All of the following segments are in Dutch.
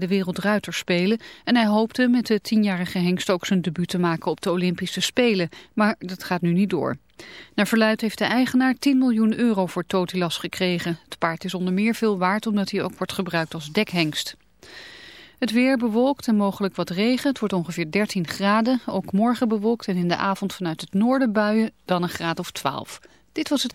de Wereldruiterspelen en hij hoopte met de tienjarige hengst ook zijn debuut te maken op de Olympische Spelen, maar dat gaat nu niet door. Naar verluid heeft de eigenaar 10 miljoen euro voor Totilas gekregen. Het paard is onder meer veel waard omdat hij ook wordt gebruikt als dekhengst. Het weer bewolkt en mogelijk wat regen. Het wordt ongeveer 13 graden. Ook morgen bewolkt en in de avond vanuit het noorden buien dan een graad of 12. Dit was het.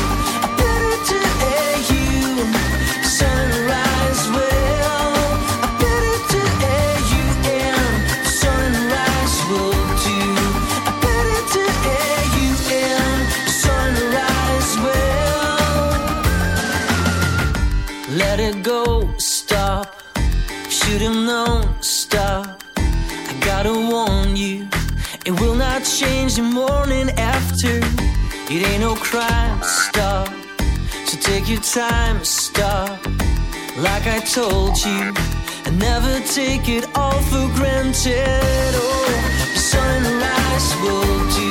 The morning after. It ain't no crime, stop. So take your time, stop. Like I told you, and never take it all for granted. Oh, sunrise will do.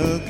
look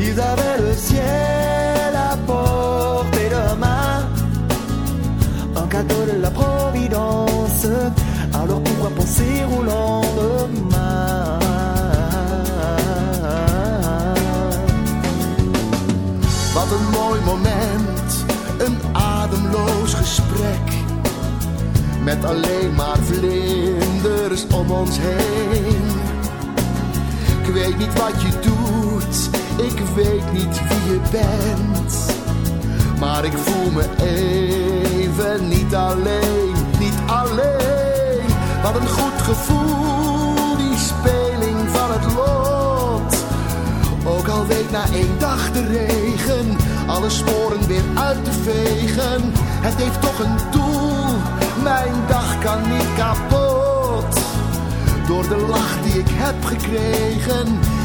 Ils avaient le ciel à portée de main. Un cadeau de la Providence. Alors pourquoi penser au lendemain? Wat een mooi moment, een ademloos gesprek. Met alleen maar vlinders om ons heen. Ik weet niet wat je doet, ik weet niet wie je bent. Maar ik voel me even niet alleen, niet alleen. Wat een goed gevoel, die speling van het lot. Ook al week na één dag de regen, alle sporen weer uit te vegen. Het heeft toch een doel, mijn dag kan niet kapot. Door de lach die ik heb gekregen,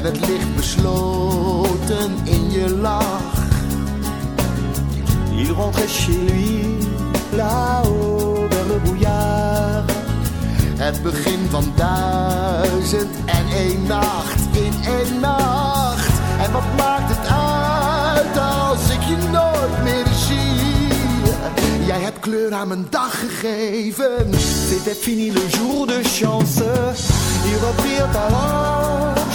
en het licht besloten in je lach. Il rentre chez lui, là-haut dans le bouillard. Het begin van duizend en één nacht, in één nacht. En wat maakt het uit als ik je nooit meer zie? Jij hebt kleur aan mijn dag gegeven. C'était fini le jour de chance. Il vier alors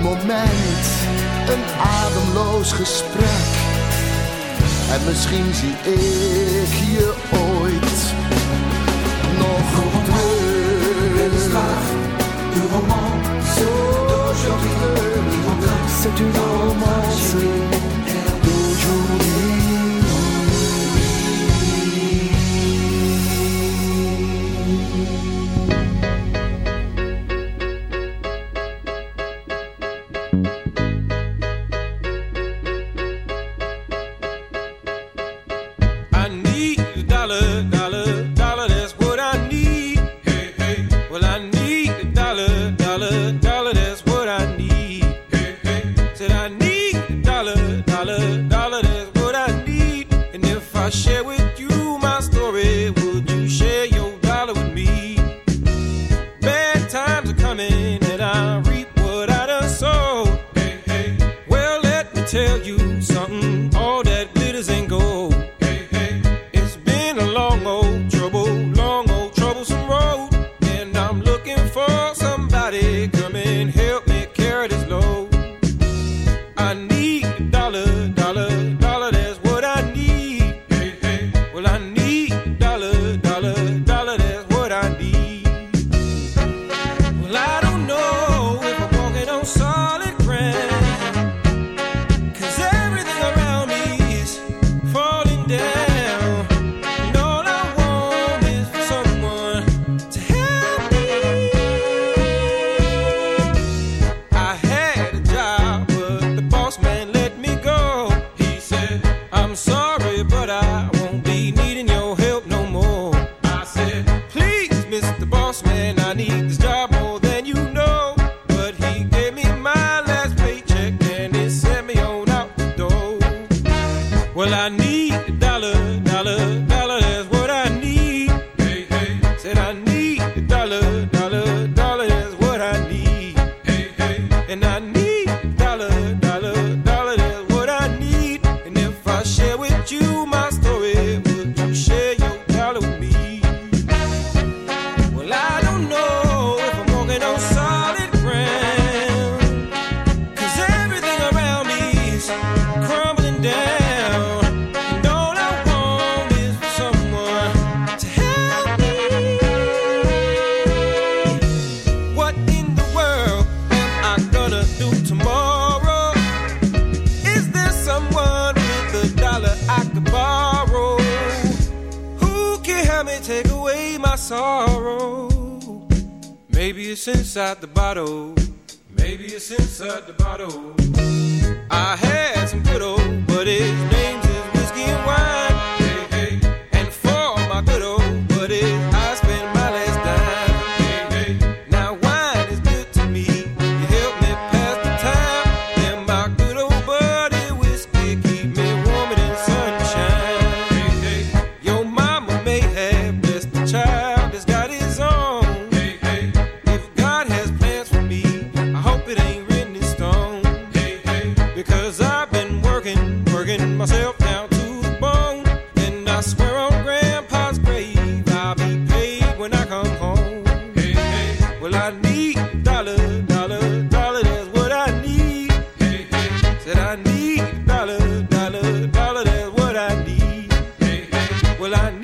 mooi moment, een ademloos gesprek. En misschien zie ik je ooit nog op de straat. Uw roman, zo door Jorge, niemand. Well, I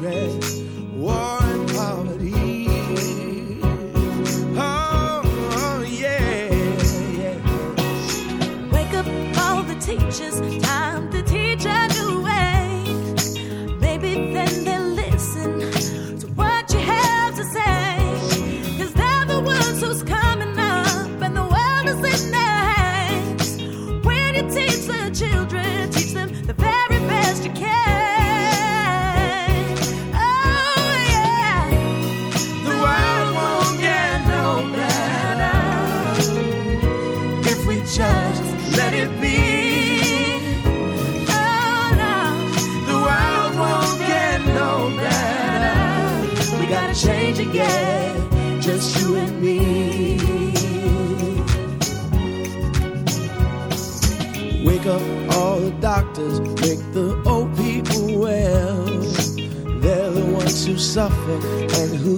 dress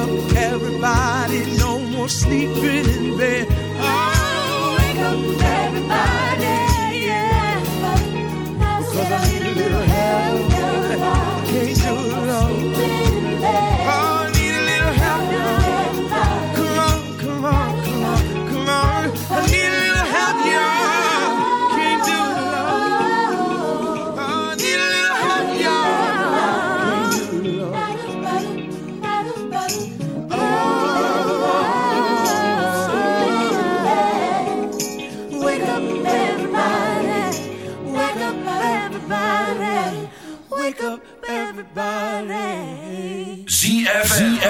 Up, everybody. No more sleeping in bed.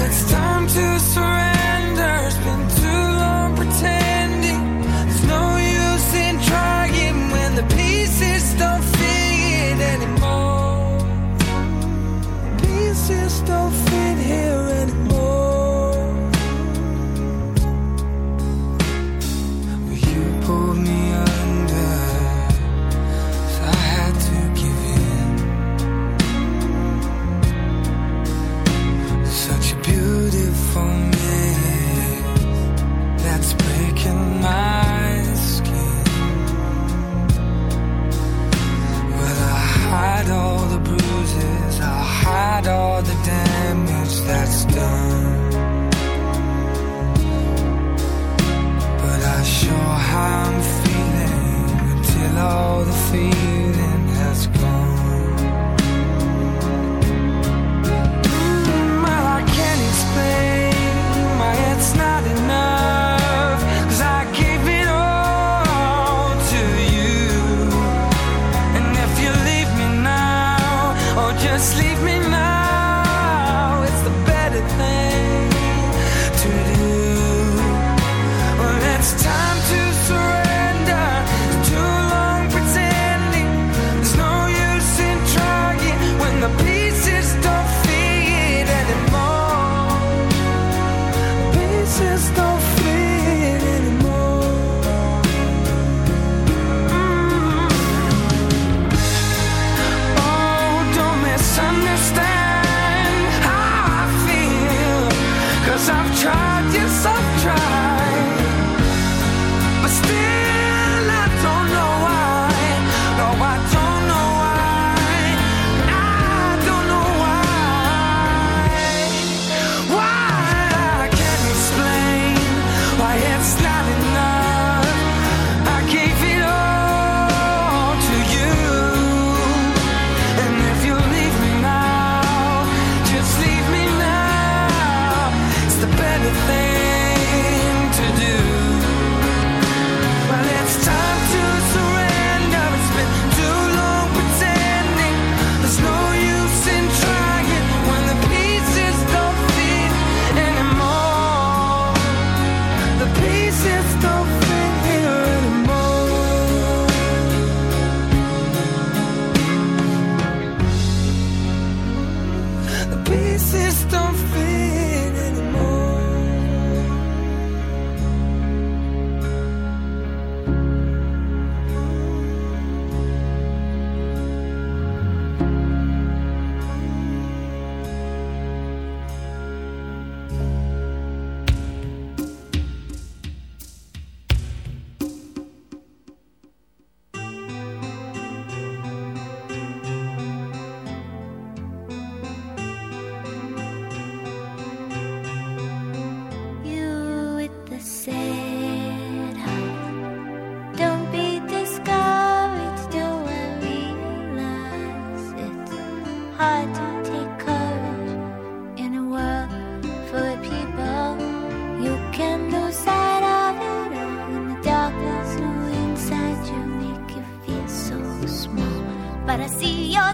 It's time to surrender.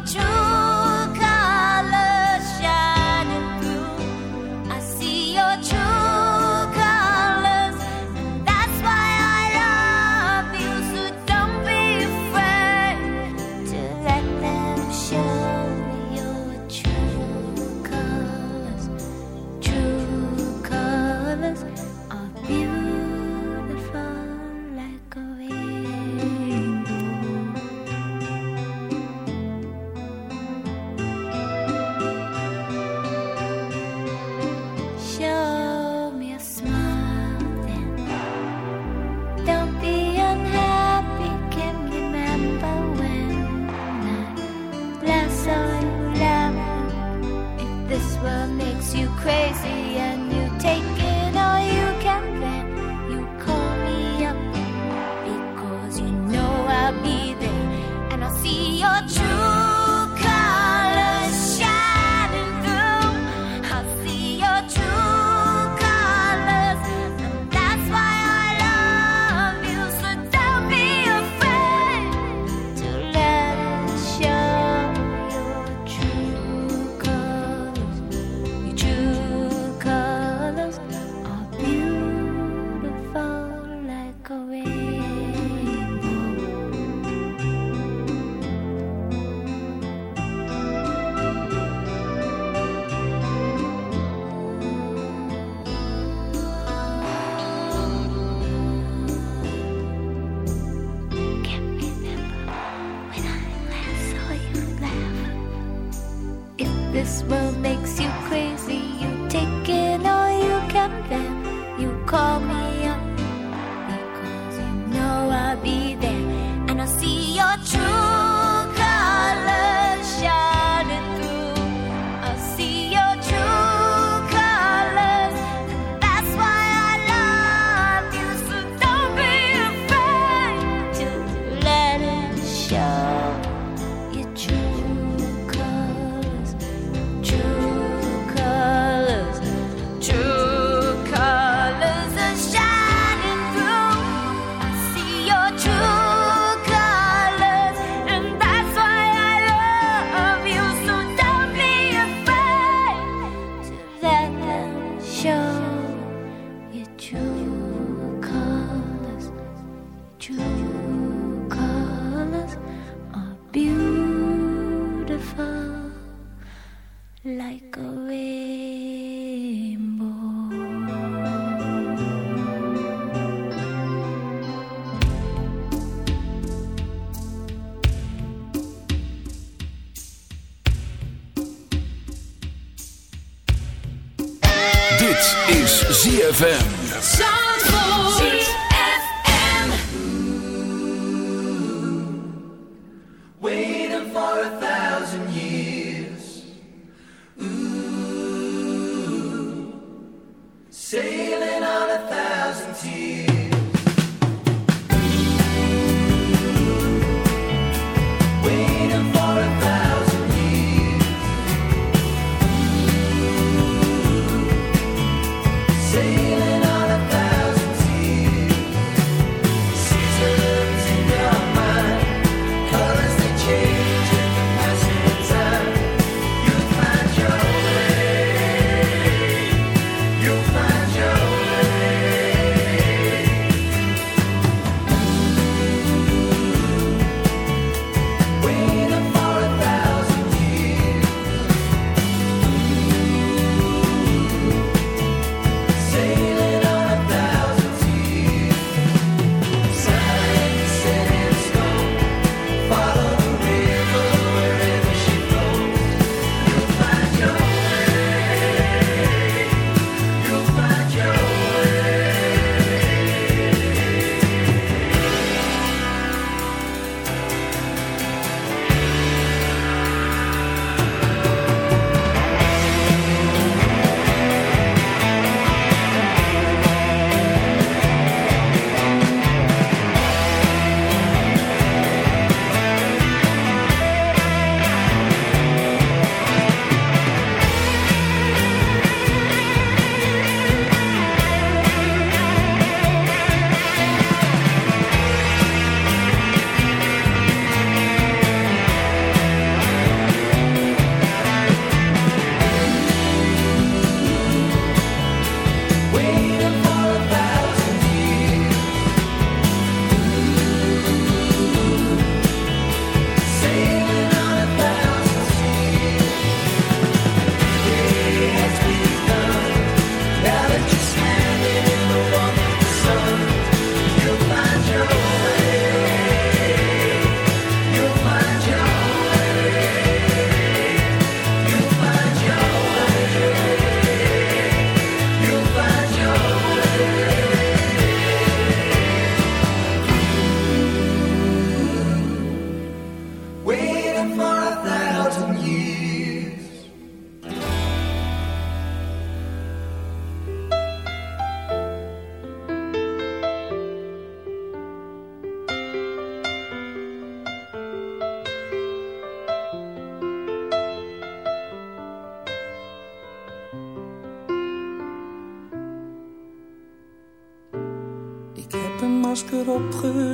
就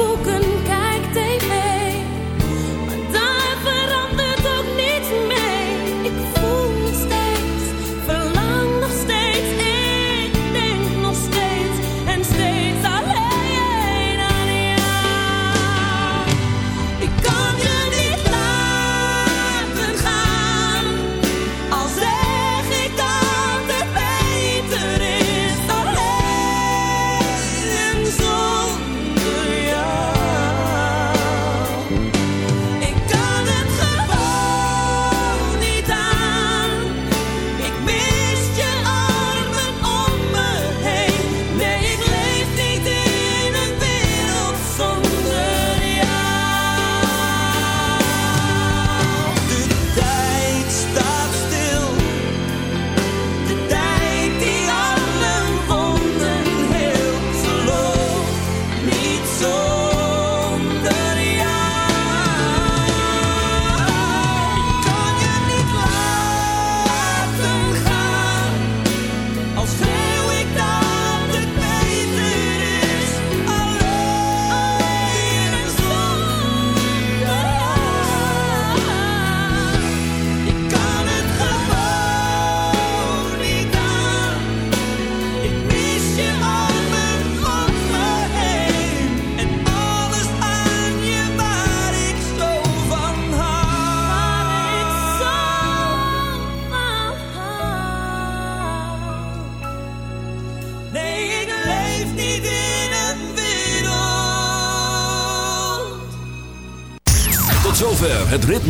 spoke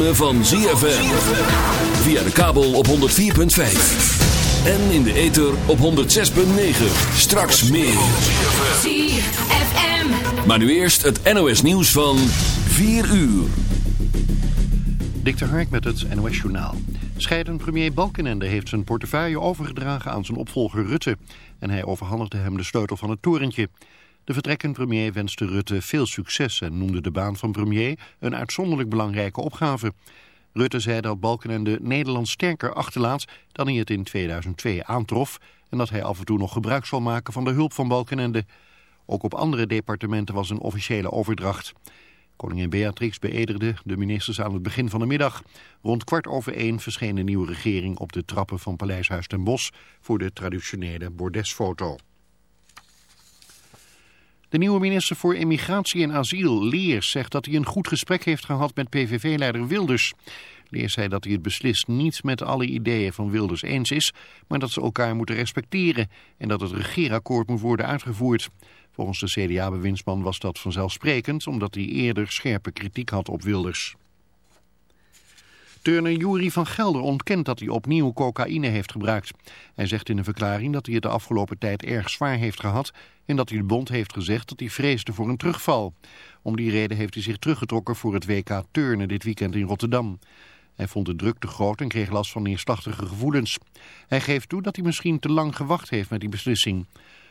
ritme van ZFM. Via de kabel op 104.5. En in de ether op 106.9. Straks meer. ZFM. Maar nu eerst het NOS nieuws van 4 uur. Dik de Hark met het NOS Journaal. Scheidend premier Balkenende heeft zijn portefeuille overgedragen aan zijn opvolger Rutte. En hij overhandigde hem de sleutel van het torentje. De vertrekkend premier wenste Rutte veel succes en noemde de baan van premier een uitzonderlijk belangrijke opgave. Rutte zei dat Balkenende Nederland sterker achterlaat dan hij het in 2002 aantrof en dat hij af en toe nog gebruik zal maken van de hulp van Balkenende. Ook op andere departementen was een officiële overdracht. Koningin Beatrix beëdigde de ministers aan het begin van de middag. Rond kwart over één verscheen de nieuwe regering op de trappen van Paleishuis ten Bosch voor de traditionele bordesfoto. De nieuwe minister voor Immigratie en Asiel, Leers, zegt dat hij een goed gesprek heeft gehad met PVV-leider Wilders. Leers zei dat hij het beslist niet met alle ideeën van Wilders eens is, maar dat ze elkaar moeten respecteren en dat het regeerakkoord moet worden uitgevoerd. Volgens de CDA-bewindsman was dat vanzelfsprekend, omdat hij eerder scherpe kritiek had op Wilders. Turner Jury van Gelder ontkent dat hij opnieuw cocaïne heeft gebruikt. Hij zegt in een verklaring dat hij het de afgelopen tijd erg zwaar heeft gehad... en dat hij de bond heeft gezegd dat hij vreesde voor een terugval. Om die reden heeft hij zich teruggetrokken voor het WK Turnen dit weekend in Rotterdam. Hij vond de druk te groot en kreeg last van neerslachtige gevoelens. Hij geeft toe dat hij misschien te lang gewacht heeft met die beslissing.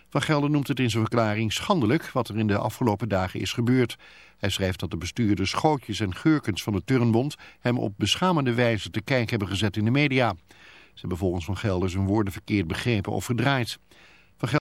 Van Gelder noemt het in zijn verklaring schandelijk wat er in de afgelopen dagen is gebeurd. Hij schrijft dat de bestuurders Schootjes en Geurkens van de Turnbond hem op beschamende wijze te kijk hebben gezet in de media. Ze hebben volgens Van Gelder zijn woorden verkeerd begrepen of verdraaid.